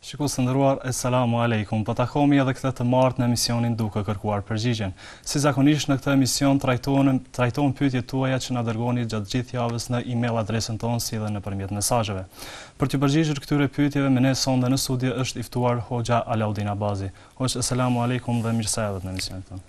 Shikues të nderuar, esselamu alejkum. Po takohemi edhe këtë të martë në emisionin duke kërkuar përgjigjen. Si zakonisht në këtë emision trajtohen, trajtohen pyetjet tuaja që na dërgoni gjatë gjithë javës në email adresën tonë si dhe nëpërmjet mesazheve. Për t'iu përgjigjur këtyre pyetjeve me ne sonte në studio është i ftuar Hoxha Alaudin Abazi. Hoxhë, esselamu alejkum dhe mirë se erdhët në emisionin tonë.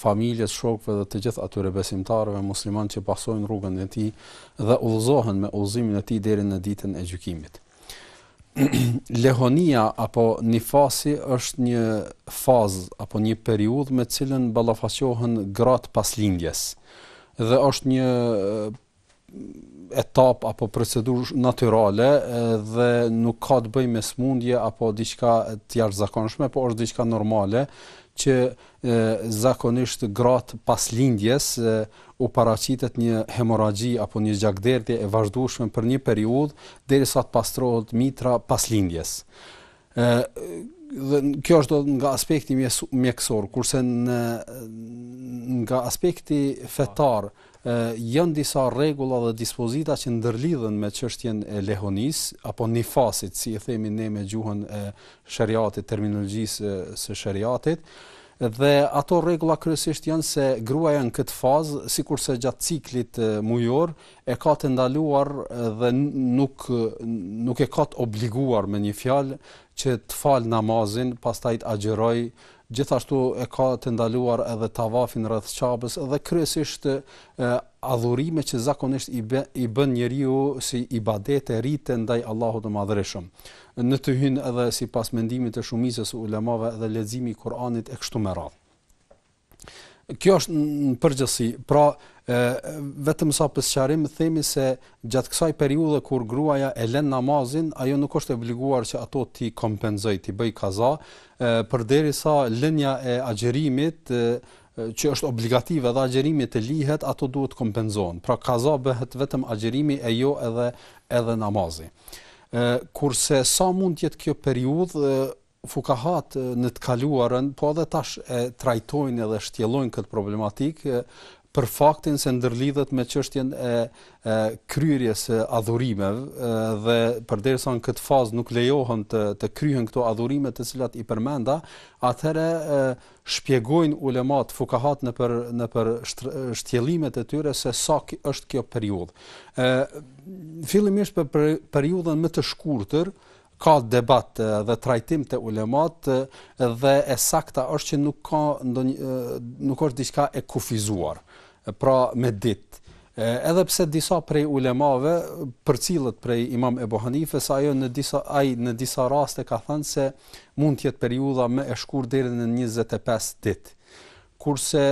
familjes, shokëve dhe të gjithë atyre besimtarëve muslimanë që pasojnë rrugën e tij dhe udhëzohen me udhëzimin e tij deri në ditën e gjykimit. Lehonia apo nifasi është një fazë apo një periudhë me të cilën ballafaqohen gratë pas lindjes dhe është një etapë apo procedurë natyrale dhe nuk ka të bëjë me smundje apo diçka të jashtëzakonshme, por është diçka normale që e, zakonisht gratë pas lindjes e, u paraqitet një hemorragji apo një gjakderdhje e vazhdueshme për një periudhë derisa të pastrohet mitra pas lindjes. Ë dhe kjo është nga aspekti mjekësor, kurse në nga aspekti fetar, janë disa rregulla dhe dispozita që ndërlidhen me çështjen e lehonisë apo nifasit, si i themi ne me gjuhën e sheriatit, terminologjisë së sheriatit. Dhe ato rregulla kryesisht janë se gruaja në këtë fazë, sikurse gjatë ciklit mujor, e ka të ndaluar dhe nuk nuk e ka të obliguar me një fjalë që të falë namazin, pastaj të agjërojë, gjithashtu e ka të ndaluar edhe tavafin rreth Qabes dhe kryesisht adhurime që zakonisht i bën i bën njeriu si ibadete rite ndaj Allahut të Madhërishëm. Në të hyn edhe sipas mendimit të shumicës së ulemave dhe leximi i Kuranit e kështu me radhë. Kjo është në përgjithësi, pra ë vetëm sa për sqarim themi se gjatë kësaj periudhe kur gruaja e lën namazin, ajo nuk është e obliguar që ato t'i kompenzojë, t'i bëjë kaza, ë përderisa lënia e agjërimit e, që është obligative dhe agjërimi të lihet, ato duhet të kompenzohen. Pra kaza bëhet vetëm agjërimi e jo edhe edhe namazi. Ë kurse sa mund të jetë kjo periudhë Fukahat në të kaluarën, po edhe tash e trajtojnë edhe shtjellojnë këtë problematikë për faktin se ndërlidhet me çështjen e kryerjes së adhurimeve dhe përderisa në këtë fazë nuk lejohen të të kryhen këto adhurime të cilat i përmenda, atëherë shpjegojnë ulemat fukahat nëpër nëpër shtjellimet e tyre se sa është kjo periudhë. Ë fillimisht për periudhën më të shkurtër ka debat dhe trajtim te ulemat dhe e sakta është që nuk ka ndonjë nuk është diçka e kufizuar. Pra me ditë edhe pse disa prej ulemave përcillet prej Imam Ebu Hanife se ajo në disa ai në disa raste ka thënë se mund të jetë periudha më e shkurtër deri në 25 ditë. kurse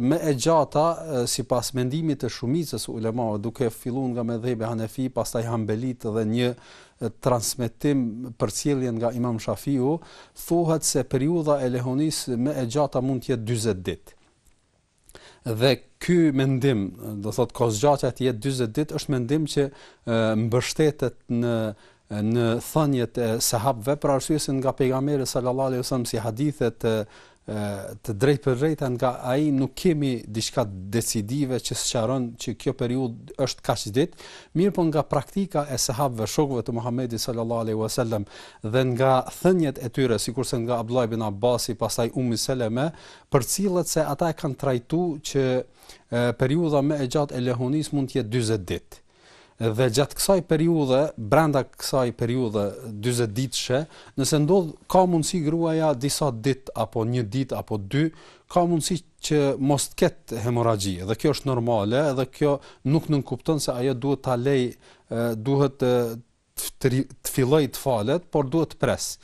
më e gjata sipas mendimit të shumicës së ulemave, duke filluar nga medhhebi hanefi, pastaj hanbelitë dhe një transmetim përcjelljen nga Imam Shafiu, thuhet se periudha e lehonisë më e gjata mund të jetë 40 ditë. Dhe ky mendim, do thotë kohëzgjatja të jetë 40 ditë, është mendim që mbështetet në në thëniet e sahabëve për arsye se nga pejgamberi sallallahu alaihi wasallam si hadithe të drejtpërdrejta nga ai nuk kemi diçka decisive që sqaron që kjo periudhë është kaq ditë, mirëpo nga praktika e sahabëve shokëve të Muhamedit sallallahu alaihi wasallam dhe nga thëniet e tyre sikurse nga Abdullah ibn Abbasi pastaj Ummi Seleme, përcillet se ata e kanë trajtuar që periudha më e gjatë e lehonisë mund të jetë 40 ditë. Dhe gjatë kësaj periudhe, brenda kësaj periudhe dyzet ditëshe, nëse ndodh ka mundësi gruaja disa ditë apo një ditë apo dy, ka mundësi që mos të ketë hemorragji dhe kjo është normale dhe kjo nuk nënkupton se ajo duhet ta lë, duhet të të fillojë të falet, por duhet të presë.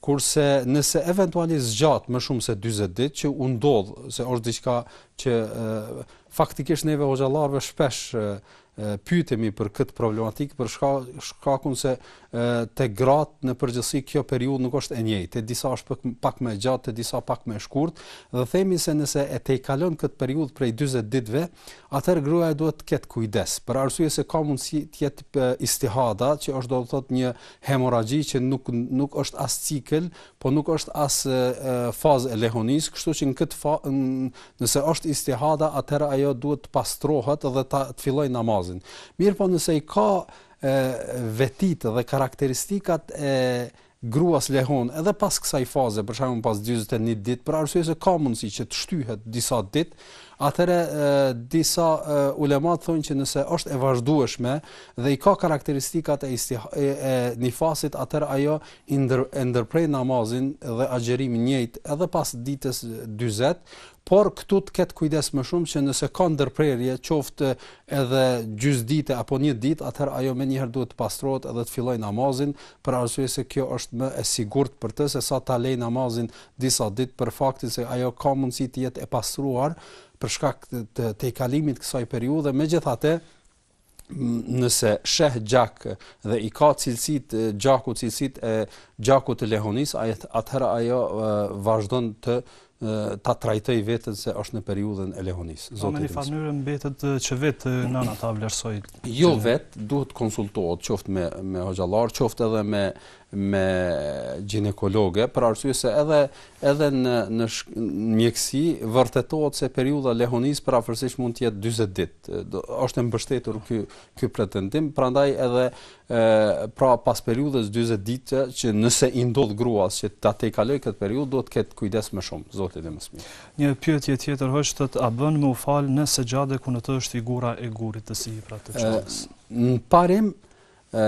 Kurse nëse eventualisht zgjat më shumë se 40 ditë që u ndodh se është diçka që faktikisht neve hoxhallarëve shpesh pyetemi për këtë problematikë për shkakun se te gratë në përgjithësi kjo periudhë nuk është e njëjtë, te disa është pak më e gjatë, te disa pak më e shkurtë dhe themi se nëse e tejkalon këtë periudhë prej 40 ditëve, atëherë gruaja duhet të ketë kujdes, për arsye se ka mundësi të jetë istihada, që është do të thotë një hemorragji që nuk nuk është as cikël, po nuk është as fazë e lehonisë, kështu që në këtë fazë nëse është istihada, atëherë ajo duhet të pastrohet dhe ta të fillojë namazin. Mirëpo nëse i ka e, vetitë dhe karakteristikat e gruas lehonë edhe pas kësaj faze, për shembull pas dyzet e një ditë, për arsye se ka mundësi që të shtyhet disa ditë, atëherë disa ulemat thonë që nëse është e vazhdueshme dhe i ka karakteristikat e istih e nifasit, atëherë ajo i ndër, e ndërpret namazin dhe agjerimin njëjtë edhe pas ditës 40, Por këtu të ketë kujdes më shumë që nëse ka ndërprerje, qoftë edhe gjysë dite apo një ditë, atëherë ajo menjëherë duhet të pastrohet edhe të fillojë namazin, për arsye se kjo është më e sigurt për të sesa ta lë namazin disa ditë për faktin se ajo ka mundësi të jetë e pastruar për shkak të tejkalimit të kësaj periudhe. Megjithatë, nëse sheh gjak dhe i ka cilësitë gjaku cilësitë e gjakut të lehonisë atëherë ajo vazhdon të ta trajtojë veten se është në periudhën e lehonisë po, zoti në një mënyrë mbetet që vetë nana ta vlerësojë jo vetë duhet të konsultohet qoftë me me hoxhallar qoftë edhe me me gjinekologe për arsye se edhe edhe në në mjekësi vërtetohet se periudha e lehonisë përafërsisht mund të jetë 40 ditë. Është e mbështetur ky ky pretendim, prandaj edhe ë pra pas periudhës 40 ditëshe nëse i ndodh gruas që ta tejkalojë këtë periudhë duhet të ketë kujdes më shumë, zoti e di më së miri. Një pyetje tjetër është thotë a bën me u fal në sexhade ku në të është figura e gurit të zi pra të Qabes. Në parim ë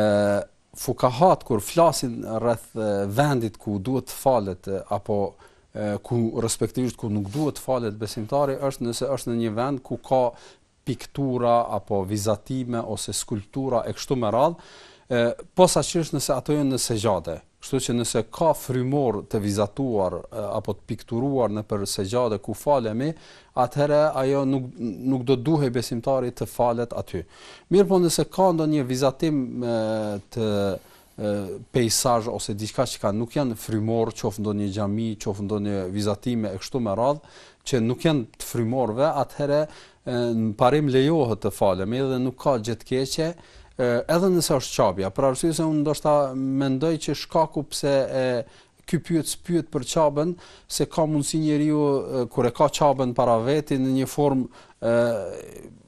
Fukahat kur flasin rreth vendit ku duhet të falet apo ku respektivisht ku nuk duhet të falet besimtari është nëse është në një vend ku ka piktura apo vizatime ose skulptura e kështu me radhë, posaçërisht nëse ato janë në sexhade. Kështu që nëse ka frymorë të vizatuar apo të pikturuar nëpër sexhade ku falemi, atëherë ajo nuk nuk do duhej besimtari të falet aty. Mirëpo nëse ka ndonjë vizatim të peisazh ose diçka çka nuk janë frymorë, qoftë ndonjë xhami, qoftë ndonjë vizatim e kështu me radhë, që nuk janë të frymorëve, atëherë në parim lejohet të falemi dhe nuk ka gjë të keqe, edhe nëse është Qabja, për arsye se unë ndoshta mendoj që shkaku pse e Ky pyetës pyet për Qabën, se ka mundësi njeriu kur e ka Qabën para veti në një formë ë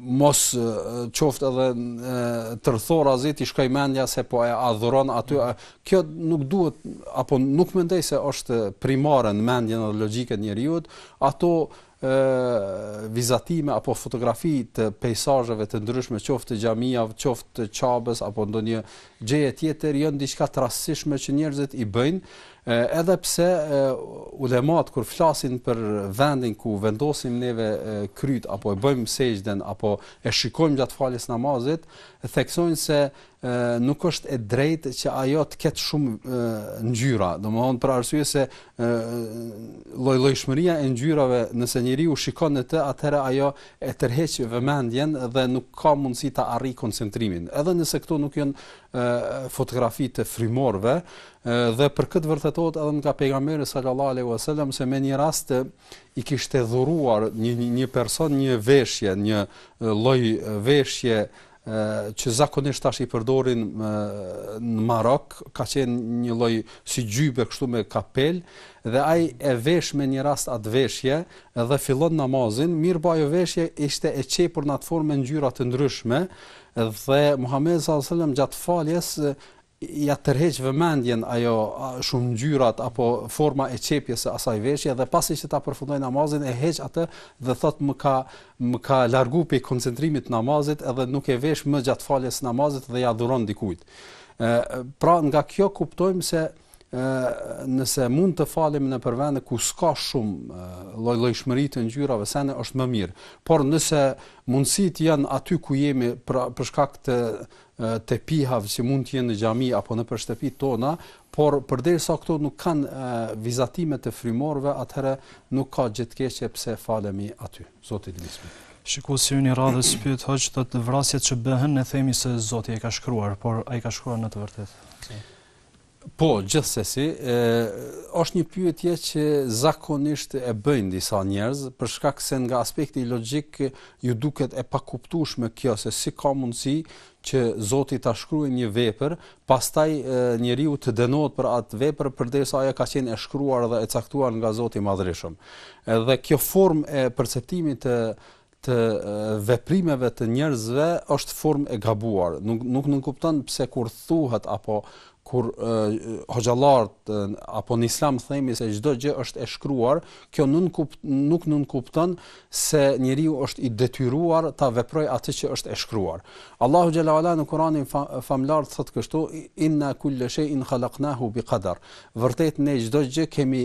mos qoftë edhe tërthorazi t'i shkojë mendja se po e adhuron aty mm. kjo nuk duhet apo nuk mendoj se është primare në mendjen dhe logjikën e njeriut ato vizatime apo fotografi të peizazheve të ndryshme, qoftë të xhamive, qoftë të Qabes apo ndonjë gjëje tjetër, janë diçka të rastësishme që njerëzit i bëjnë, edhe pse ulemat kur flasin për vendin ku vendosim neve krytë apo e bëjmë sexhden apo e shikojmë gjatë faljes namazit, theksojnë se nuk është e drejtë që ajo të ketë shumë ngjyra, domethënë për arsye se lloj-llojshmëria e ngjyrave, nëse njeriu shikon në të, atëherë ajo e tërheq vëmendjen dhe nuk ka mundësi ta arrijë koncentrimin. Edhe nëse këto nuk janë fotografi të frymorëve, dhe për këtë vërtetohet edhe nga pejgamberi sallallahu alaihi wasallam se me një rast i kishte dhuruar një një person një veshje, një lloj veshje që zakonisht tash i përdorin në Marok, ka qenë një lloj si gjybe kështu me kapel dhe ai e vesh me një rast atë veshje dhe fillon namazin, mirëpo ajo veshje ishte e qepur në atë formë ngjyra të ndryshme dhe Muhamedi sallallahu alajhi wasallam gjatë faljes ia tërheq vëmendjen ajo shumë ngjyrat apo forma e qepjes së asaj veshje dhe pasi që ta përfundoj namazin e heq atë dhe thot më ka më ka largu pej koncentrimit të namazit edhe nuk e vesh më gjatë faljes namazit dhe ja dhuron dikujt. Ë pra nga kjo kuptojmë se ë nëse mund të falemi nëpër vende ku s'ka shumë llojllojshmëri të ngjyrave, s'ndo mend është më mirë. Por nëse mundësitë janë aty ku jemi pra, për shkak të tepihave që mund të jenë në xhami apo nëpër shtëpitë tona, por përderisa këto nuk kanë vizatime të frymorëve, atëherë nuk ka gjë të keqe pse falemi aty. Zoti di më së miri. Shikuesi ynë i radhës pyet hoxhë thotë vrasjet që bëhen ne themi se Zoti e ka shkruar, por a i ka shkruar në të vërtetë? Po, gjithsesi, është një pyetje që zakonisht e bëjnë disa njerëz, për shkak se nga aspekti logjik ju duket e pakuptueshme kjo se si ka mundësi që Zoti ta shkruajë një vepër, pastaj njeriu të dënohet për atë vepër përderisa ajo ka qenë e shkruar dhe e caktuar nga Zoti i Madhërishëm. Edhe kjo formë e perceptimit të të veprimeve të njerëzve është formë e gabuar. Nuk nuk nënkupton pse kur thuhet apo kur hoxhallart apo në islam themi se çdo gjë është e shkruar, kjo nuk nuk nënkupton se njeriu është i detyruar ta veprojë atë që është e shkruar. Allahu xhel-le ue ala në Kur'anin famëlartë thotë kështu inna kulla shay'in khalaqnahu biqadar. Vërtet ne çdo gjë kemi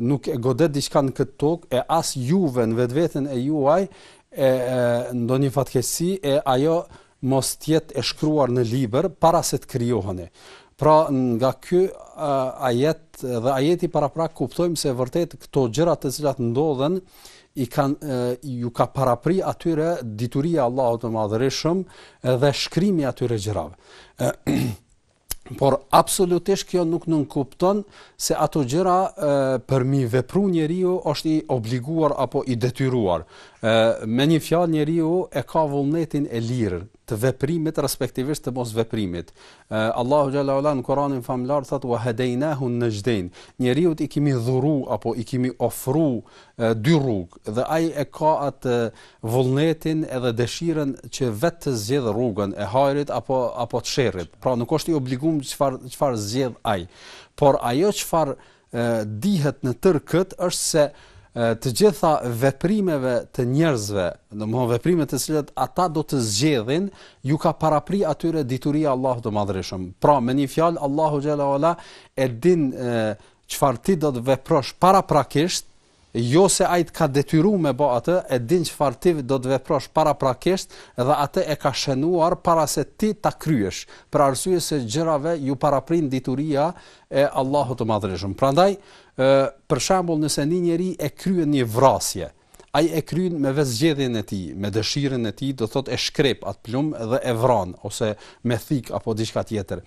nuk e godet diçka në këtë tokë e as juve në vetveten e juaj e, e ndonjë fatkeqësi e ajo mos të jetë e shkruar në libër para se të krijoheni. Pra nga ky ajet dhe ajeti paraprak kuptojmë se vërtet këto gjëra të cilat ndodhen i kanë ju ka parapri atyre dituria e Allahut të Madhërishëm dhe shkrimi atyre gjërave. Por absolutisht kjo nuk nënkupton se ato gjëra për mi vepru njeriu është i obliguar apo i detyruar. Ë me një fjalë njeriu e ka vullnetin e lirë të veprimit respektivisht të mos veprimit. Ë Allahu xhel-le ue ala në Kur'anin famëlartë thotë wa hadainahu najdain. Njeriut i kimi dhuru apo i kimi ofru dy rrugë dhe ai e ka atë vullnetin edhe dëshirën që vet të zgjedhë rrugën e hajrit apo apo të sherrit. Pra nuk është i obliguar çfarë çfarë zgjedh ai. Por ajo çfarë dihet në tërë këtë është se të gjitha veprimeve të njerëzve, domethënë veprimet të cilat ata do të zgjedhin, ju ka parapri atyre dituria e Allahut të Madhërishëm. Pra, me një fjalë, Allahu xhele ue ala e din çfarë ti do të veprosh paraprakisht, Jo se ai të ka detyru me ba atë, e din çfarë ti do të veprosh paraprakisht dhe atë e ka shënuar para se ti ta kryesh, për arsye se gjërave ju paraprin dituria e Allahut të Madhërishëm. Prandaj, ë, për shembull, nëse një njeri e kryen një vrasje, ai e kryen me vetëzgjedhjen e tij, me dëshirën e tij, do thotë e shkrep atë plumb dhe e vran ose me thikë apo diçka tjetër.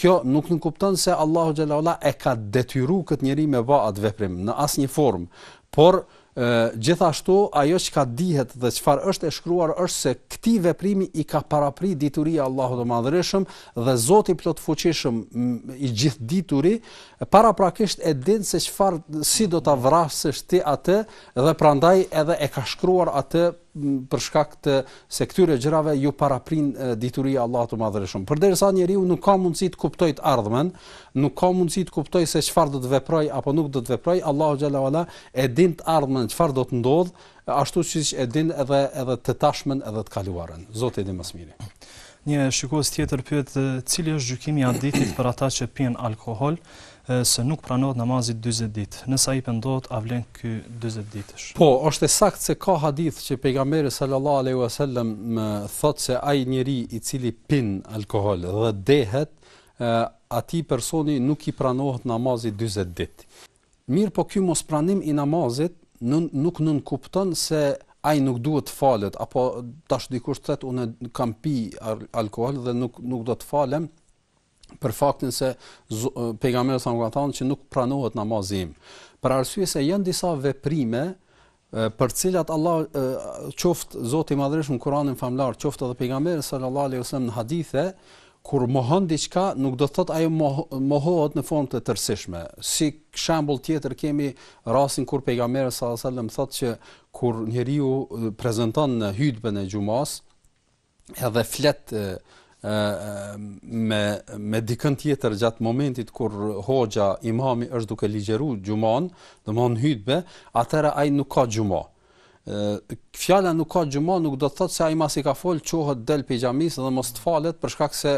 Kjo nuk nënkupton se Allahu xhele ue ala e ka detyruar këtë njeri me bë atë veprim në asnjë formë, por e, gjithashtu ajo që ka dihet dhe çfarë është e shkruar është se këtij veprimi i ka parapri dituria e Allahut të Madhërishëm dhe Zoti i Plotfuqishëm i Gjithëdituri paraprakisht e din se çfarë si do ta vrasësh ti atë dhe prandaj edhe e ka shkruar atë për shkak se këtyre gjërave ju paraprin dituria e Allahut të Madhërishëm. Përderisa njeriu nuk ka mundësi të kuptojë të ardhmen, nuk ka mundësi të kuptojë se çfarë do të veprojë apo nuk do të veprojë, Allahu xhele ue ala e din të ardhmen çfarë do të ndodhë, ashtu siç e din edhe edhe të tashmen edhe të kaluarën. Zoti e di më së miri. Një shikues tjetër pyet cili është gjykimi i hadithit për ata që pinë alkool, se nuk pranohet namazi dyzet ditë. Nëse ai pendohet, a vlen ky dyzetditësh? Po, është e saktë se ka hadith që pejgamberi sallallahu alaihi wasallam thotë se ai njeri i cili pin alkool dhe dehet, atij personi nuk i pranohet namazi dyzet ditë. Mirëpo ky mospranim i namazit nuk, nuk nënkupton se ai nuk duhet të falet apo tash dikush thotë unë kam pi alkool dhe nuk nuk do të falem për faktin se pejgamberi sa ka thënë që nuk pranohet namazi im. Për arsye se janë disa veprime për të cilat Allah qoftë Zoti i Madhërishëm në Kur'anin famëlartë, qoftë edhe pejgamberi sallallahu alaihi wasallam në hadithe, kur mohon diçka, nuk do të thotë ajo mohohet në formë të tërësishme. Si shembull tjetër kemi rastin kur pejgamberi sallallahu alaihi wasallam thotë që kur njeriu prezenton në hutbën e xhumas, edhe flet ë me me dikën tjetër gjatë momentit kur hoxha imami është duke ligjëruar xhuman, domthon hutbe, atëherë ai nuk ka xhuma. ë fjala nuk ka xhuma nuk do të thotë se ai masi ka fol çohet del pi xhamisë dhe mos të falet për shkak se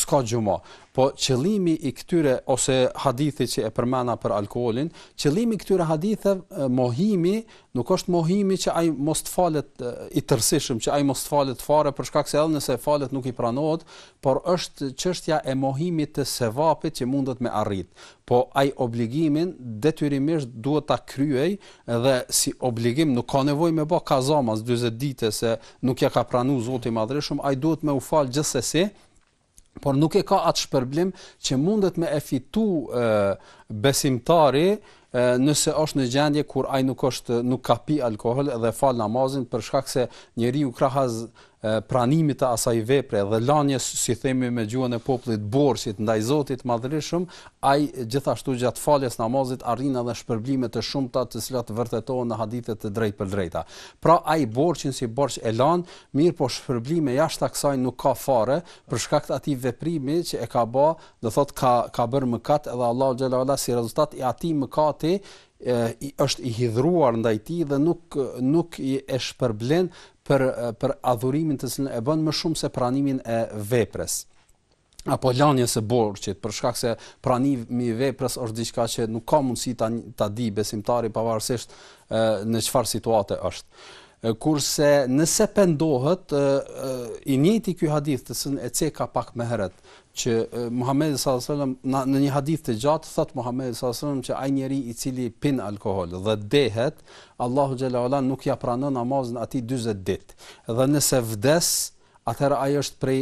s'ka xhuma. Po qëllimi i këtyre ose hadithi që e përmenda për alkoolin, qëllimi i këtyre haditheve mohimi Nuk është mohimi që ai mos të falet i tërësishëm, që ai mos të falet fare për shkak se edhe nëse falet nuk i pranohet, por është çështja e mohimit të sevapit që mundet me arritë. Po ai obligimin detyrimisht duhet ta kryejë edhe si obligim nuk ka nevojë me ba kaza mas 40 dite se nuk ia ka pranu Zoti i Madhrishëm, ai duhet me u fal gjithsesi por nuk e ka atë shpërblim që mundet me e fitu e, besimtari e, nëse është në gjendje kur ai nuk është nuk ka pi alkool dhe fal namazin për shkak se njeriu krahas pranimit të asaj vepre dhe lanjes si themi me gjuhën e popullit borxhit ndaj Zotit të madhërishëm ai gjithashtu gjatë faljes namazit arrin edhe shpërblime të shumta të cilat vërtetohen në hadithe të drejtpërdrejta pra ai borxhin si borxh e lan Mirëpo shpërblime jashtë kësaj nuk ka fare, për shkak të atij veprimi që e ka ba, do thotë ka ka bërë mëkat edhe Allahu xhel-le ue ala si rezultat i atij mëkati është i hidhëruar ndaj tij dhe nuk nuk e shpërblen për për adhurimin të cilën e bën më shumë se pranimin e veprës. apo lanjes së borxhit për shkak se pranimi i veprës është diçka që nuk ka mundësi ta ta di besimtari pavarësisht në çfarë situate është kurse nëse pendohet i njëjti ky hadith të cilën e ceka pak më herët që Muhamedi sallallahu alajhi wasallam në një hadith të gjatë thotë Muhamedi sallallahu alajhi wasallam që ai njeri i cili pin alkool dhe dehet Allahu xhel-le ue ala nuk ia pranon namazin atij 40 ditë dhe nëse vdes atëherë ai është prej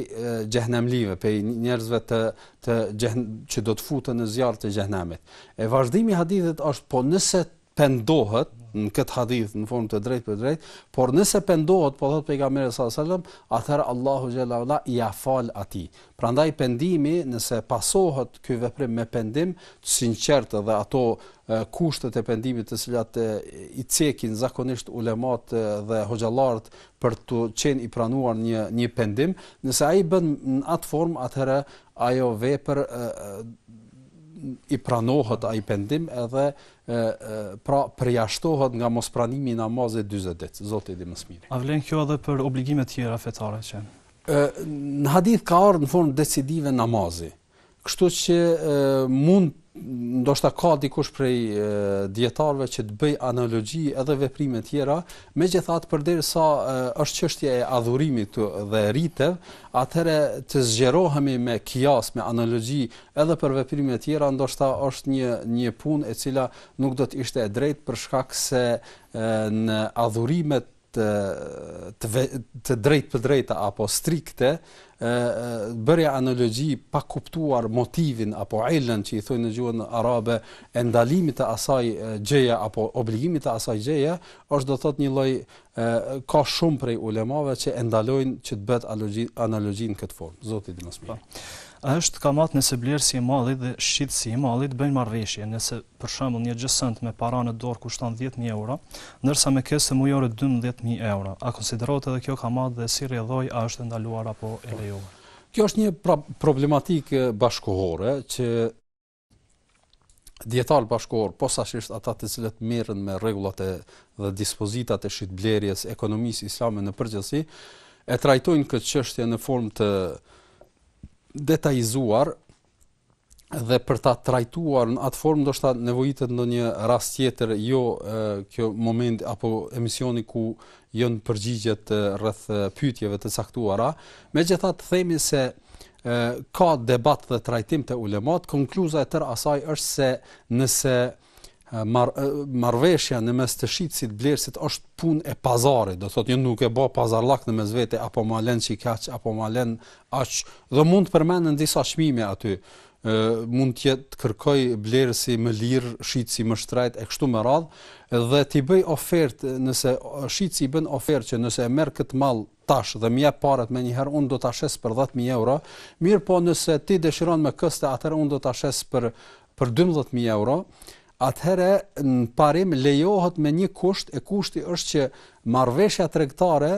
xhehenemlive, prej njerëzve të të xehen, që do të futen në zjarr të xhehenemit. E vazhdimi i hadithit është po nëse pendohet në këtë hadith në formë të drejtpërdrejtë, por nëse pendohet, po thotë pejgamberi sallallahu alajhi wasallam, atëherë Allahu xhel-le ue ala ia fal atij. Prandaj pendimi, nëse pasohet ky veprim me pendim të sinqertë dhe ato kushtet e pendimit të cilat i cekin zakonisht ulemat dhe hoxhallarët për të qenë i pranuar një një pendim, nëse ai bën në atë formë, atëherë ajo vepër i pranohet ai pendim edhe e, pra përjashtohet nga mospranimi i namazit 40 ditë. Zoti e di më së miri. A vlen kjo edhe për obligime të tjera fetare që? Ë në hadith ka ardhur në formë decidive namazi. Kështu që mund ndoshta ka dikush prej dijetarëve që të bëjë analogji edhe veprime të tjera, megjithatë përderisa është çështje e adhurimit dhe riteve, atëherë të zgjerohemi me kijas, me analogji edhe për veprime të tjera, ndoshta është një një punë e cila nuk do të ishte e drejtë për shkak se në adhurimet të të të drejtpërdrejta apo strikte e, bërja analogji pa kuptuar motivin apo illën që i thonë në gjuhën arabe e ndalimit të asaj gjëje apo obligimit të asaj gjëje është do të thotë një lloj ka shumë prej ulemave që e ndalojnë që të bëhet analogji analogji në këtë formë zoti di më së miri po. A është kamat nëse blerësi i mallit dhe shitësi i mallit bëjnë marrëveshje, nëse për shembull një gjësend me para në dorë kushton dhjetë mijë euro, ndërsa me keste mujore dymbëdhjetë mijë euro. A konsiderohet edhe kjo kamatë dhe si rrjedhojë a është e ndaluar apo e lejuar? Kjo është një pra, problematikë bashkëkohore që dijetarë bashkëkohorë, posaçërisht ata të cilët merren me rregullat e dhe dispozitat e shitblerjes, ekonomisë islame në përgjithësi, e trajtojnë këtë çështje në formë të detajizuar dhe për ta trajtuar në atë formë ndoshta nevojitet ndonjë rast tjetër, jo kjo moment apo emisioni ku janë përgjigjet rreth pyetjeve të caktuara. Megjithatë themi se ka debat dhe trajtim te ulematë, konkluza e tërë asaj është se nëse mar, marrëveshja në mes të shitësit blerësit është punë e pazarit, do thotë jo nuk e ba pazarllak në mes vete, apo ma len qikaq, apo ma len aq, dhe mund të përmenden disa çmime aty, e, mund të kërkojë blerësi më lirë, shitësi më shtrejt, e kështu me radhë, dhe t'i bëjë ofertë, nëse shitësi i bën ofertë që nëse e merr këtë mall tash dhe më jep paratë menjëherë unë do ta shes për 10000 euro, mirëpo nëse ti dëshiron me këste atëherë unë do ta shes për për dymbëdhjetë mijë euro, atëherë në parim lejohet me një kusht e kushti është që marrëveshja tregtare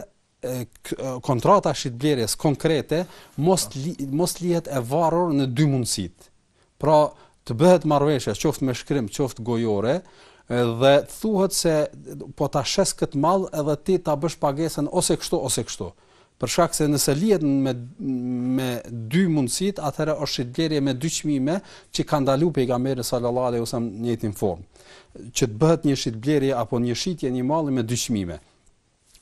kontrata e shitblerjes konkrete mos mos lihet e varur në dy mundësitë. Pra, të bëhet marrëveshja qoftë me shkrim, qoftë gojore, dhe thuhet se po ta shes këtë mall edhe ti ta bësh pagesën ose kështu ose kështu. për shkak se nëse lihet me me dy mundësitë, atëherë është shitblerje me dy çmime që ka ndaluar pejgamberi sallallahu alejhi ve selem në njëjtën formë. Që të bëhet një shitblerje apo një shitje një malli me dy çmime.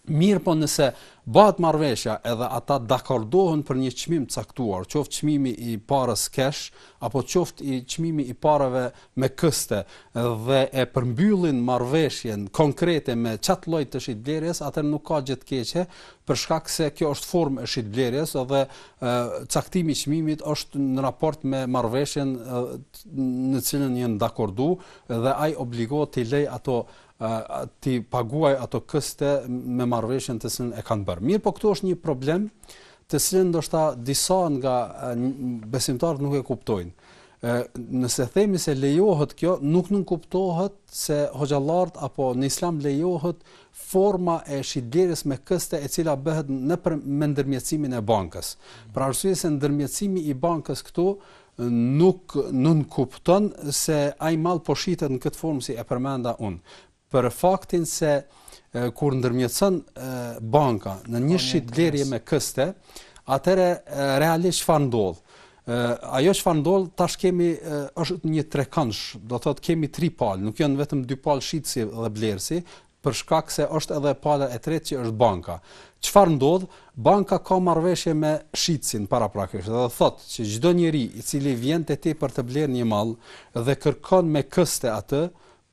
Mirëpo nëse bëhet marrëveshja edhe ata dakordohen për një çmim të caktuar, qoftë çmimi i parës kesh apo qoftë i çmimi i parave me këste dhe e përmbyllin marrëveshjen konkrete me qat lloj të shitblerjes atëherë nuk ka gjë të keqe për shkak se kjo është formë e shitblerjes dhe caktimi i çmimit është në raport me marrëveshjen në të cilën janë dakordu dhe ai obligohet t'i lajë ato t'i paguajë ato këste me marrëveshjen të cilën e kanë bërë. Mirëpo këtu është një problem të cilën ndoshta disa nga besimtarët nuk e kuptojnë. Ë nëse themi se lejohet kjo, nuk nënkuptohet se hoxhallarët apo në Islam lejohet forma e shitblerjes me këste e cila bëhet në për me ndërmjetësimin e bankës. Për arsye se ndërmjetësimi i bankës këtu nuk nënkupton se ai mall po shitet në këtë formë si e përmenda unë. për faktin se kur ndërmjetëson banka në një po, shitblerje me këste, atëherë realisht çfarë ndodh? Ë ajo çfarë ndodh tash kemi është një trekëndësh, do thotë kemi tri palë, nuk janë vetëm dy palë shitësi dhe blerësi, për shkak se është edhe pala e tretë që është banka. Çfarë ndodh? Banka ka marrëveshje me shitësin paraprakisht dhe thotë që çdo njeri i cili vjen te ti për të blerë një mall dhe kërkon me këste atë,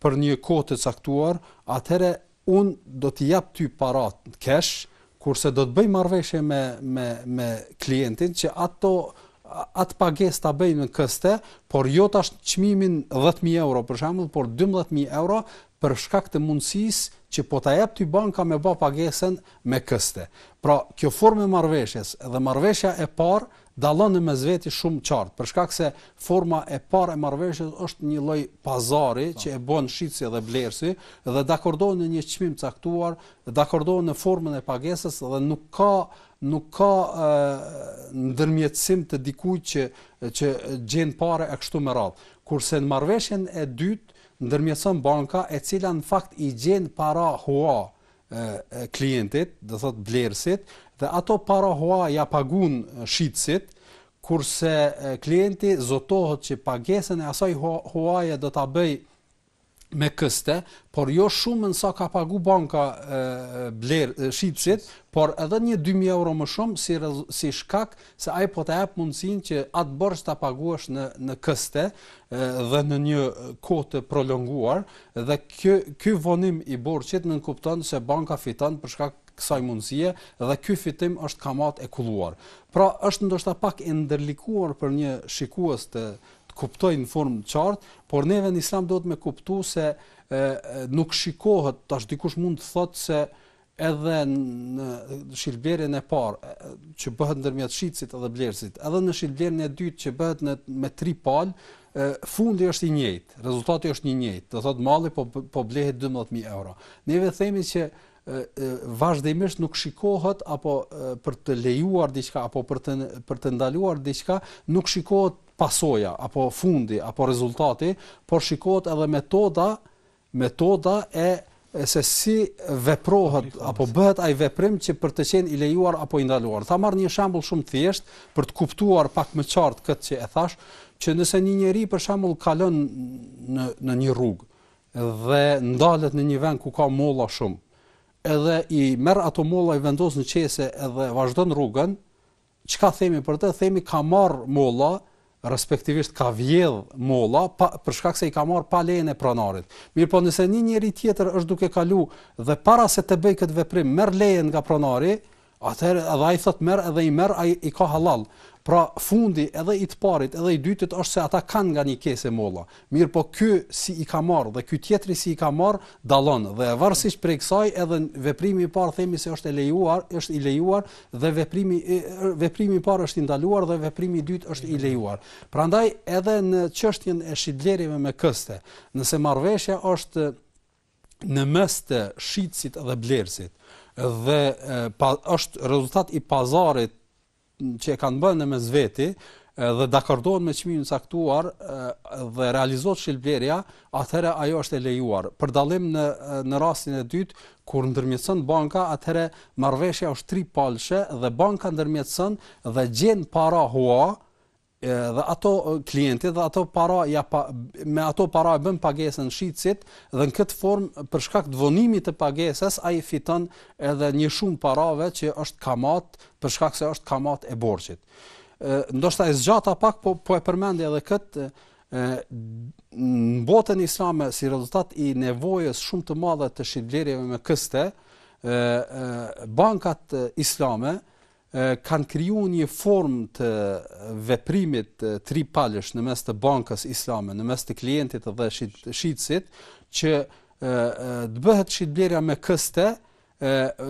për një kohë të caktuar, atëherë unë do t'i jap ty paratë kesh, kurse do të bëj marrëveshje me me me klientin që ato atë pagesë ta bëjë me këste, por jo tash çmimin 10000 euro për shembull, por 12000 euro për shkak të mundësisë që po ta jap ty banka me bë pagesën me këste. Pra, kjo formë e marrëveshjes dhe marrëveshja e parë Dallon në mes veti shumë qartë, për shkak se forma e parë e marrëveshjes është një lloj pazari që e bën shitësi dhe blerësi dhe dakordohen në një çmim të caktuar, dakordohen në formën e pagesës dhe nuk ka nuk ka e, ndërmjetësim të dikujt që që gjen pare e kështu me radhë. Kurse në marrëveshjen e dytë ndërmjetëson banka e cila në fakt i gjen para hua klientit, do thotë blerësit dhe ato para hua ia pagun shitësit, kurse klienti zotohet që pagesën e asaj huaje do ta bëjë me këste, por jo shumën sa ka pagu banka bler shitësit, por edhe një 2.000 euro më shumë si, si shkak se ai po ta jep mundësinë që atë borxh ta paguash në në këste dhe në një kohë të prolonguar dhe ky ky vonim i borxhit nënkupton se banka fiton për shkak kësaj mundësie dhe ky fitim është kamatë e kulluar. Pra është ndoshta pak e ndërlikuar për një shikues të ta kuptojë në formë të qartë, por neve në Islam duhet me kuptu se e, e, nuk shikohet, tash dikush mund të thotë se edhe në shitblerjen e parë që bëhet ndërmjet shitësit edhe blerësit, edhe në shitblerjen e dytë që bëhet në, me tri palë, fundi është i njëjtë, rezultati është i njëjtë, do thotë malli po, po blehet 12.000 euro. Neve themi që vazhdimisht nuk shikohet apo për të lejuar diçka apo për të për të ndaluar diçka nuk shikohet pasoja apo fundi apo rezultati por shikohet edhe metoda metoda e se si veprohet apo bëhet ai veprim që për të qenë i lejuar apo i ndaluar. Ta marr një shembull shumë të thjeshtë për të kuptuar pak më qartë këtë që e thash, që nëse një njeri për shembull kalon në në një rrugë dhe ndalet në një vend ku ka molla shumë, edhe i merr ato molla i vendos në qese edhe vazhdon rrugën, Çka themi për të? Themi ka marr molla, respektivisht ka vjedh molla, pa, për shkak se i ka marr pa lejen e pronarit. Mirpo nëse një njeri tjetër është duke kalu dhe para se të bëj këtë veprim merr lejen nga pronari, atëherë edhe ai thot merr edhe i merr ai i ka hallall. Pra fundi edhe i të parit edhe i dytit është se ata kanë nga një qese molla. Mirëpo ky si i ka marrë dhe ky tjetri si i ka marrë dallon dhe varësisht prej kësaj edhe veprimi i parë themi se është e lejuar, është i lejuar dhe veprimi veprimi i parë është i ndaluar dhe veprimi i dytë është i lejuar. Prandaj edhe në çështjen e shitblerjeve me këste, nëse marrëveshja është në mes të shitësit dhe blerësit dhe pa, është rezultat i pazarit që e kanë bërë në mes veti dhe dakordohen me çmimin e caktuar dhe realizohet shitblerja, atëherë ajo është e lejuar. Për dallim në në rastin e dytë, kur ndërmjetëson banka, atëherë marrëveshja është tripalëshe dhe banka ndërmjetëson dhe gjen para hua, dhe ato klientit dhe ato para ja pa, me ato para e bën pagesën shitësit dhe në këtë formë për shkak të vonimit të pagesës ai fiton edhe një shumë parave që është kamat për shkak se është kamat e borxhit. Ndoshta e zgjata pak po po e përmendi edhe këtë në botën islame si rezultat i nevojës shumë të madhe të shitblerjeve me këste, bankat islame kanë kriju një formë të veprimit tripalësh në mes të bankës islame, në mes të klientit dhe shitësit, që të bëhet shitblerja me këste,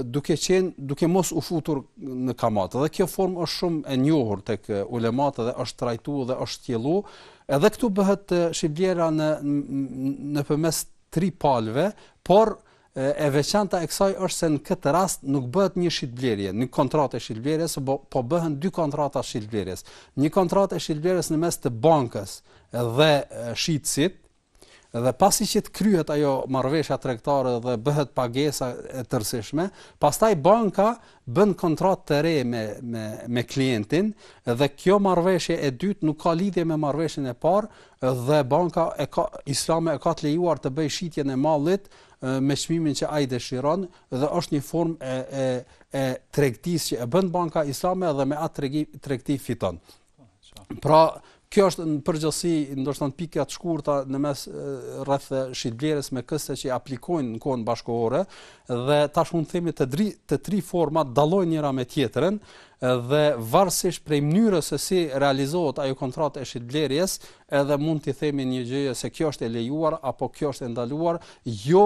duke qenë, duke mos u futur në kamatë. Dhe kjo formë është shumë e njohur tek ulematë dhe është trajtu dhe është shtjellu, edhe këtu bëhet shitblerja në, nëpërmes tri palëve, por E veçanta e kësaj është se në këtë rast nuk bëhet një shitblerje, një kontratë e shitblerjes, po po bëhen dy kontrata shitblerjes. Një kontratë e shitblerjes në mes të bankës dhe shitësit dhe pasi që të kryhet ajo marrëveshja tregtare dhe bëhet pagesa e tërësishme, pastaj banka bën kontratë të re me me me klientin dhe kjo marrëveshje e dytë nuk ka lidhje me marrëveshjen e parë dhe banka e ka islame e ka të lejuar të bëjë shitjen e mallit me çmimin që ai dëshiron dhe është një formë e e e tregtisë që e bën banka islame dhe me atë tregti tregti fiton. Pra, kjo është në përgjithësi ndoshta në pika të shkurta në mes rreth shitblerjes me këste që aplikojnë në kohën bashkëkohore dhe tash mund të themi të tri të tri format dallojnë njëra me tjetrën dhe varësisht prej mënyrës se si realizohet ajo kontratë e shitblerjes edhe mund të themi një gjëje se kjo është e lejuar apo kjo është e ndaluar jo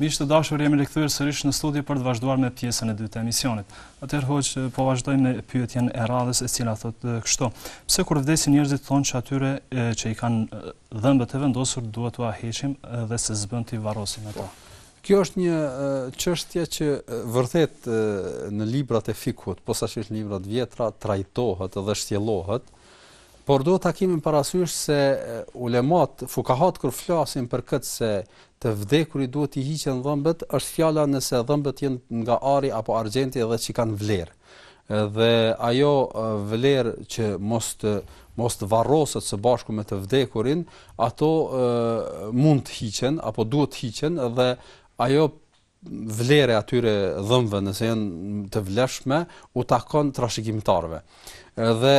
Miq të dashur, jemi rikthyer sërish në studio për të vazhduar me pjesën e dytë të emisionit. Atëherë hoxhë, po vazhdojmë me pyetjen e radhës e cila thotë kështu. Pse kur vdesin njerëzit thonë që atyre e, që i kanë dhëmbët e vendosur duhet t'ua heqim dhe se s'bën t'i varrosim me ta? Kjo është një çështje që vërtet në librat e fikhut, posaçërisht në librat e vjetra trajtohet dhe shtjellohet, por duhet ta kemi parasysh se ulemat fukahatë kur flasin për këtë se të vdekurit duhet t'i hiqen dhëmbët është fjala nëse dhëmbët janë nga ari apo argjenti dhe që kanë vlerë dhe ajo vlerë që mos të mos të varroset së bashku me të vdekurin ato e, mund të hiqen apo duhet të hiqen dhe ajo vlerë e atyre dhëmbëve nëse janë të vlefshme u takon trashëgimtarëve. Edhe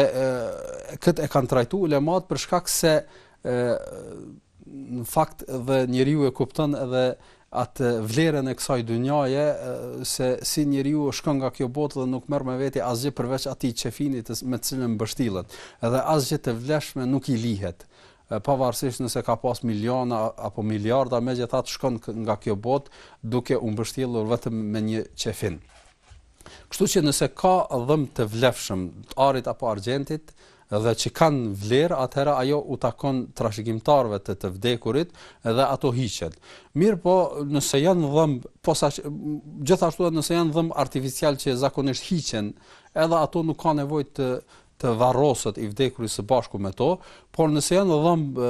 këtë e kanë trajtuar ulemat për shkak se ë në fakt dhe njeriu e kupton edhe atë vlerën e kësaj dynjaje se si njeriu shkon nga kjo botë dhe nuk merr me vete asgjë përveç atij qefini me të cilën mbështillet. Edhe asgjë të vlefshme nuk i lihet. e pavarësisht nëse ka pas miliona apo miliarda megjithatë shkon nga kjo botë duke u mbështjellur vetëm me një qefin. Kështu që nëse ka dhëmbë të vlefshëm të arit apo argjentit, dhe që kanë vlerë, atëherë ajo u takon trashëgimtarëve të të vdekurit dhe ato hiqen. Mirëpo, nëse janë dhëmbë, po sa gjithashtu edhe nëse janë dhëmbë artificialë që zakonisht hiqen, edhe ato nuk ka nevojë të të varroset i vdekuri së bashku me to, por nëse janë dhëmbë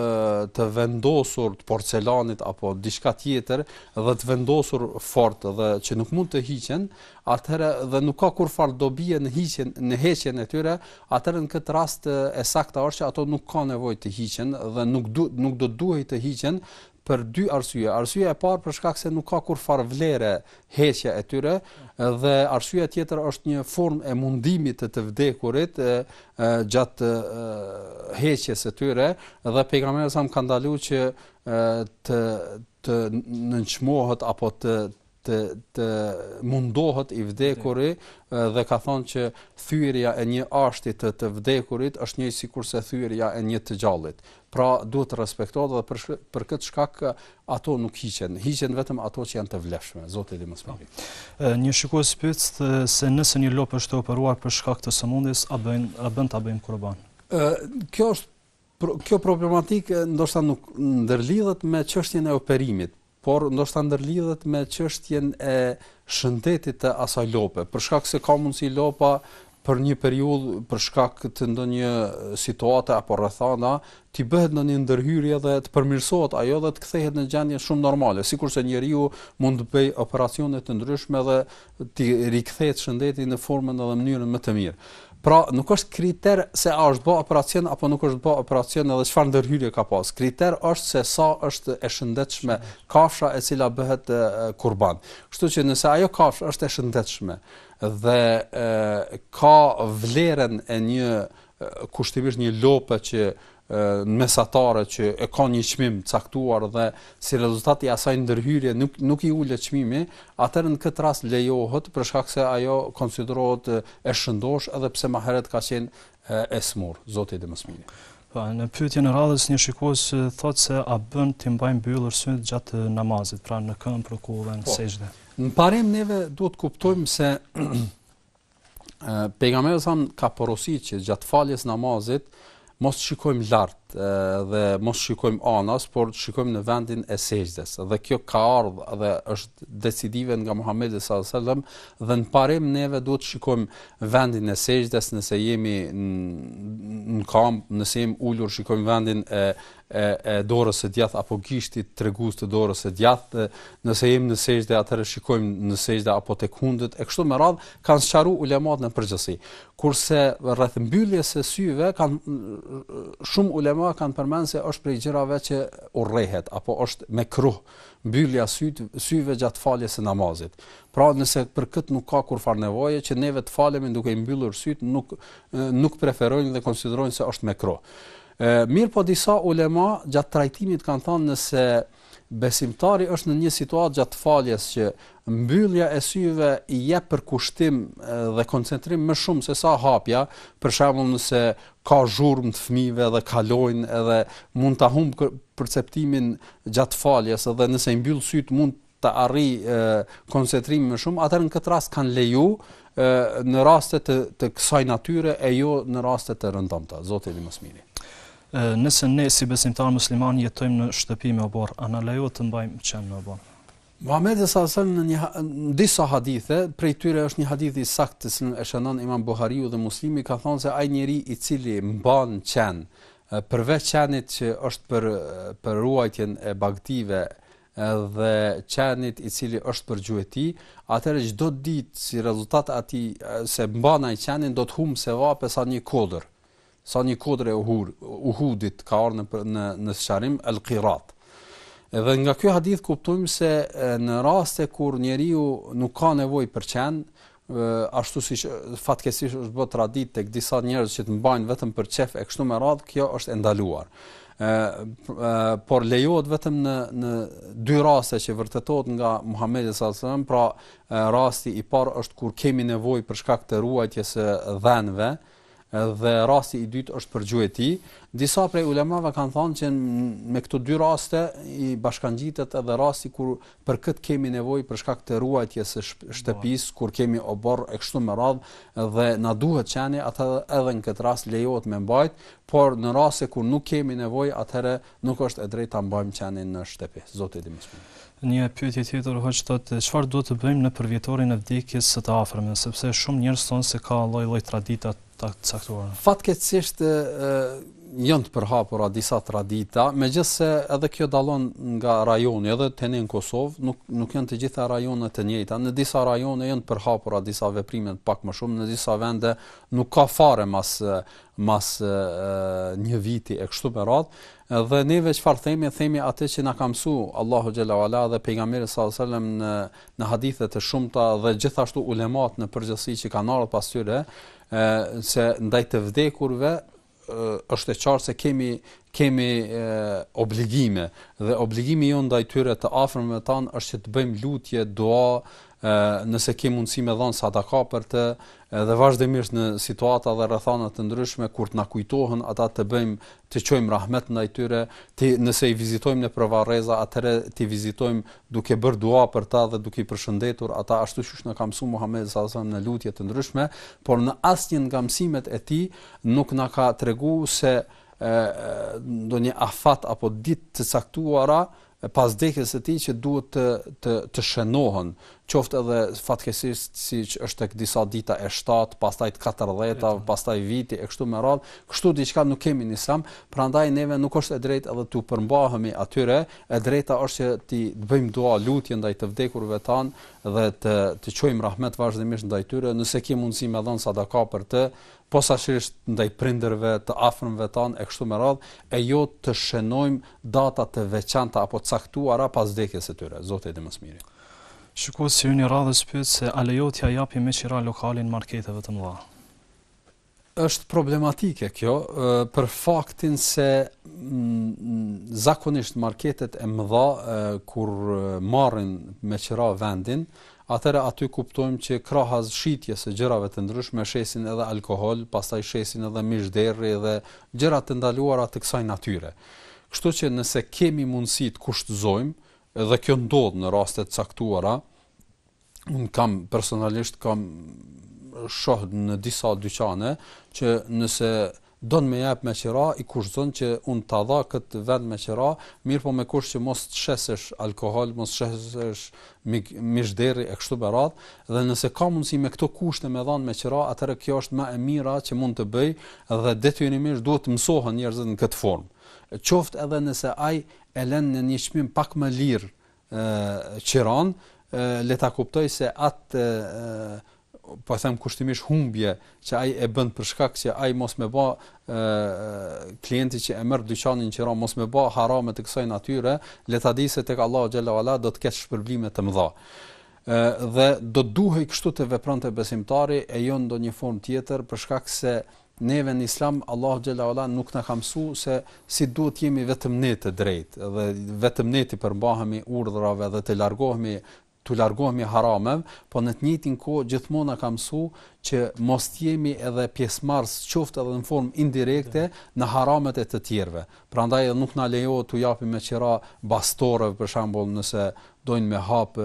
të vendosur të porcelanit apo diçka tjetër dhe të vendosur fort dhe që nuk mund të hiqen, atëherë dhe nuk ka kurrfarë dobie në hiqjen në heqjen e tyre, atëherë në këtë rast e sakta është që ato nuk ka nevojë të hiqen dhe nuk du, nuk do duhej të hiqen për dy arsye. Arsyeja e parë për shkak se nuk ka kurrfarë vlere heqja e tyre dhe arsyeja tjetër është një formë e mundimit të të vdekurit e, e, gjatë heqjes së tyre dhe pejgamberi alejhi selam ka ndaluar që e, të të nënçmohet apo të të të mundohet i vdekuri dhe ka thanë që thyerja e një ashti të të vdekurit është njëjtë sikurse thyerja e një të gjallit. Pra duhet të respektohet dhe për për këtë shkak ato nuk hiqen, hiqen vetëm ato që janë të vlefshme. Zoti di më së miri. Një shikues pyet se nëse një lopë është operuar për shkak të sëmundjes, a bën a bën ta bëjmë kurban? Ë kjo është Kjo problematika ndoshta nuk ndërlidhet me çështjen e operimit, por ndoshta ndërlidhet me çështjen e shëndetit të asaj lope, për shkak se ka mundësi lopa për një periudhë për shkak të ndonjë situate apo rrethana, t'i bëhet ndonjë ndërhyrje dhe të përmirësohet ajo dhe të kthehet në gjendje shumë normale, sikurse njeriu mund të bëjë operacione të ndryshme dhe t'i rikthehet shëndeti në formën dhe mënyrën më të mirë. Pra, nuk është kriter se a është ba operacion apo nuk është ba operacion edhe çfarë ndërhyrje ka pas. Kriter është se sa është e shëndetshme kafsha e cila bëhet kurban. Kështu që nëse ajo kafshë është e shëndetshme dhe e, ka vlerën e një kushtimisht një lope që në mesatare që e ka një çmim të caktuar dhe si rezultat i asaj ndërhyrje nuk nuk i ulet çmimi, atëherë në këtë rast lejohet për shkak se ajo konsiderohet e shëndosh edhe pse më herët ka qenë e, e smur. Zoti i mëshirë. Po, në pyetjen e radhës një shikues thotë se a bën të mbajnë mbyllur sytë gjatë namazit, pra në këmbë, ruku dhe në po, sejdë. Në parim neve duhet kuptojmë se pejgamberi a.s. ka porositë që gjatë faljes namazit mos të shikojmë lart dhe mos shikojmë anas, por të shikojmë në vendin e sexhdes. Dhe kjo ka ardhur dhe është decizive nga Muhamedi sallallahu alajhi wasallam dhe në parim neve duhet të shikojmë vendin e sexhdes nëse jemi në kamb, nëse jemi ulur shikojmë vendin e e e dorës së djathtë apo gishtit tregues të dorës së djathtë, nëse jemi në sexhde atëherë shikojmë në sexhde apo tek hundët e kështu me radhë, kanë sqaruar ulemat në përgjithësi. Kurse rreth mbylljes së syve kanë shumë ulema kanë përmendur se është prej gjërave që urrehet apo është mekruh mbyllja syt, syve gjatë faljes së namazit. Pra nëse për kët nuk ka kurfar nevoje që neve të falemi duke i mbyllur syt, nuk nuk preferojnë dhe konsiderojnë se është mekruh. E, mirëpo disa ulema gjatë trajtimit kanë thanë nëse besimtari është në një situatë gjatë faljes që mbyllja e syve i jep përkushtim dhe koncentrim më shumë se sa hapja, për shembull nëse ka zhurmë të fëmijëve dhe kalojnë edhe mund ta humb perceptimin gjatë faljes dhe nëse i mbyll syt mund të arrijë koncentrimin më shumë, atëherë në këtë rast kanë leju e, në raste të, të kësaj natyre e jo në raste të rëndomta. Zoti e di më së miri. Nëse ne si besimtarë muslimanë jetojmë në shtëpi me oborr, a na lejohet të mbajmë qen në oborr? Muhamedi sallallahu alajhi wasallam në, një, në disa hadithe, prej tyre është një hadith i saktë të cilin e shënon Imam Buhariu dhe Muslimi ka thënë se ai njeri i cili mban qen përveç qenit që është për për ruajtjen e bagëtive dhe qenit i cili është për gjueti, atëherë çdo ditë si rezultat i atij se mban ai qenin do të humb sevape sa një kodër. Sa një kodër e uhur, uhudit ka ardhur në në në sqarim el qirat. Edhe nga ky hadith kuptojmë se në raste kur njeriu nuk ka nevojë për qen, ashtu siç fatkeqësisht është bërë traditë tek disa njerëz që të mbajnë vetëm për qejf e kështu me radhë, kjo është e ndaluar. ë por lejohet vetëm në në dy raste që vërtetohet nga Muhamedi sallallahu alajhi wasallam, pra rasti i parë është kur kemi nevojë për shkak të ruajtjes së dhenve, Dhe rasti i dytë është për gjueti. Disa prej ulemave kanë thënë që me këto dy raste i bashkangjitet edhe rasti kur për kët kemi nevojë për shkak të ruajtjes së shtëpisë, kur kemi oborr e kështu me radhë dhe na duhet qeni, atë edhe në këtë rast lejohet me mbajt, por në raste kur nuk kemi nevojë, atëherë Nuk është e drejtë ta mbajmë qenin në shtëpi. Zoti e di më së miri. Një pyetje tjetër hoxhë thotë çfarë duhet të bëjmë në përvjetorin e vdekjes së të afërmve, sepse shumë njerëz thonë se ka lloj lloj tradita të caktuara. Fatkeqësisht janë të përhapura disa tradita, megjithëse edhe kjo dallon nga rajoni, edhe te ne në Kosovë nuk nuk janë të gjitha rajonet të njëjta. Në disa rajone janë të përhapura disa veprime pak më shumë, në disa vende nuk ka fare mas mas një viti e kështu me radhë, dhe neve çfarë themi, themi atë që na ka mësuar Allahu xhalla wala dhe pejgamberi sallallahu alajhi wasallam në në hadithe të shumta dhe gjithashtu ulemat në përgjithësi që kanë ardhur pas tyre, ë se ndaj të vdekurve është e qartë se kemi kemi e, obligime dhe obligimi jonë ndaj tyre të afërmve tanë është që të bëjmë lutje, dua, nëse ke mundësi me dhënë sadaka për të Edhe vazhdimisht në situata dhe rrethana të ndryshme kur të na kujtohen ata të bëjmë të çojmë rahmet ndaj tyre, ti nëse i vizitojmë nëpër varreza, atëherë t'i vizitojmë duke bërë dua për ta dhe duke i përshëndetur ata ashtu siç na ka mësuar Muhamedi sallallahu alajhi wasallam në lutje të ndryshme, por në asnjë nga mësimet e tij nuk na ka treguar se ndonjë afat apo ditë të caktuara pas vdekjes së tij që duhet të të të shënohen, qoftë edhe fatkeqësisht siç është tek disa dita e 7, pastaj të 40-ta, pastaj viti e kështu me radhë, kështu diçka nuk kemi në Islam, prandaj neve nuk është e drejtë edhe t'u përmbahemi atyre, e drejta është që t'i bëjmë dua lutje ndaj të vdekurve tan dhe të çojmë rahmet vazhdimisht ndaj tyre, nëse ke mundësi me dhën sadaka për të, posaçërisht ndaj prindërve, të afërmve tanë e kështu me radhë, e jo të shënojmë data të veçanta apo caktuara pas vdekjes së tyre. Zoti e di më së miri. Shikuesi ynë i radhës pyet se a lejohet t'ia japim me qira lokalin marketeve të mëdha? Është problematike kjo për faktin se zakonisht marketet e mëdha kur marrin me qira vendin, atëherë aty kuptojmë që krahas shitjes së gjërave të ndryshme shesin edhe alkohol, pastaj shesin edhe mish derri dhe gjëra të ndaluara të kësaj natyre. Kështu që nëse kemi mundësi të kushtëzojmë, dhe kjo ndodh në raste të caktuara, unë kam personalisht kam shoh në disa dyqane që nëse Don me jap me qira i kushtëzon që un ta dha kët vend me qira mirpo me kusht që mos të shesësh alkohol mos të shesësh mish derri e kështu me radh dhe nëse ka mundësi me këto kushte me dhan me qira atëre kjo është më e mira që mund të bëj dhe detyrimisht duhet të mësohen njerëzit në kët formë qoftë edhe nëse ai e len në një çmim pak më lirë Qiranë, le ta kuptoj se atë po them kushtimisht humbje që ai e bën për shkak se ai mos me ba klienti që e merr dyqanin qiranë mos me ba harame të kësaj natyre, le ta di se tek Allahu xhel-le ue ala do të ketë shpërblime të mëdha. ë dhe do duhej kështu të vepronte besimtari e jo ndonjë formë tjetër për shkak se Neve në Islam Allahu xhel-le ue ala nuk na ka mësuar se si duhet të jemi vetëm ne të drejtë dhe vetëm ne t'u përmbahemi urdhërave dhe t'u largohemi t'u largohemi harameve, po në të njëjtin kohë gjithmonë na ka mësuar që mos të jemi edhe pjesëmarrës qoftë edhe në formë indirekte në haramet e të tjerëve. Prandaj edhe nuk na lejohet t'u japim me qira bastoreve për shembull nëse dojnë me hap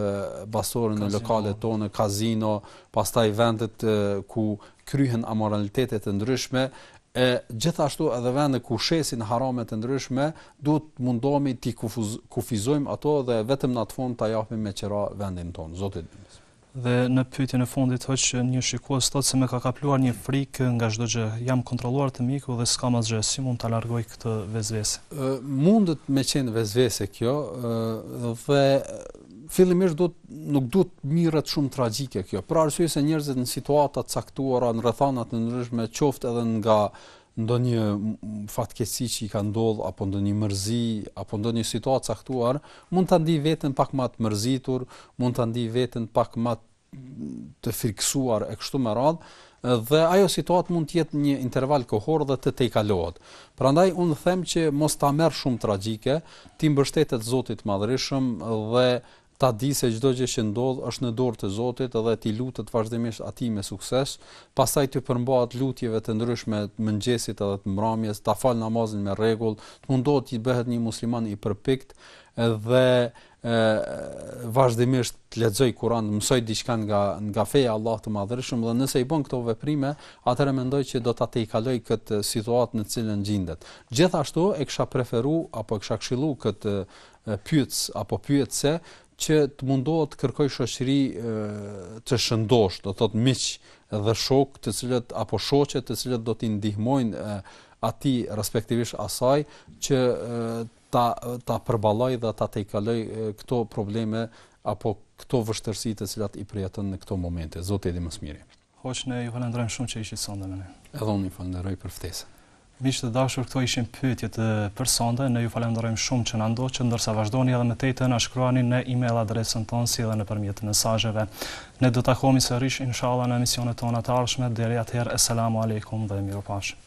bastoren në lokalet tona, kazino, pastaj vendet ku kryhen amoralitete të ndryshme e gjithashtu edhe vende ku shesin harame të ndryshme, duhet të mundohemi t'i kufizojmë ato dhe vetëm në atë formë ta japim me qira vendin tonë. Zoti e di mis. Dhe në pyetjen e fundit, hoxhë një shikues thotë se më ka kapluar një frikë nga çdo gjë. Jam kontrolluar te mjeku dhe s'kam asgjë, si mund ta largoj këtë vesvese? Ë mundet me qenë vesvese kjo, ë dhe fillimisht do nuk duhet mirret shumë tragjike kjo, për arsye se njerëzit në situata të caktuara, në rrethana të ndryshme, qoftë edhe nga ndonjë fatkeqësi që i ka ndodhur apo ndonjë mërzi apo ndonjë situatë caktuar, mund ta ndiejë veten pak më të mërzitur, mund ta ndiejë veten pak më të frikësuar e kështu me radhë, dhe ajo situatë mund të jetë një interval kohor dhe të tejkalohet. Prandaj unë them që mos ta merr shumë tragjike, t'i mbështetet Zotit të Madhërishëm dhe ta di se çdo gjë që ndodh është në dorë të Zotit dhe t'i lutet vazhdimisht atij me sukses, pastaj t'i përmbahet lutjeve të ndryshme të mëngjesit edhe të mbrëmjes, ta fal namazin me rregull, të mundohet të bëhet një musliman i përpikt dhe e, ë vazhdimisht të lexoj Kur'an, të mësoj diçka nga nga feja e Allahut të Madhërishëm dhe nëse i bën këto veprime, atëherë mendoj që do ta tejkaloj këtë situatë në të cilën gjindet. Gjithashtu e kisha preferu apo e kisha këshillu këtë pyetës apo pyetëse që të mundohet të kërkoj shoqëri të shëndosh, do të thotë miq dhe shok, të cilët apo shoqe të cilët do t'i ndihmojnë atij respektivisht asaj që ta ta përballojë dhe ta tejkalojë këto probleme apo këto vështirësi të cilat i përjeton në këto momente. Zoti e di më së miri. Hoxhë ne ju falënderojmë shumë që ishit sonde me ne. Edhe unë ju falënderoj për ftesën. Miq të dashur, këto ishin pyetjet për sonde. Ne ju falënderojmë shumë që na ndoqët, ndërsa vazhdoni edhe më tej të na shkruani në email adresën tonë si edhe nëpërmjet mesazheve. Ne do të takohemi sërish inshallah në emisionet tona të ardhshme. Deri atëherë, Eselamu Alejkum dhe Mirupafshim.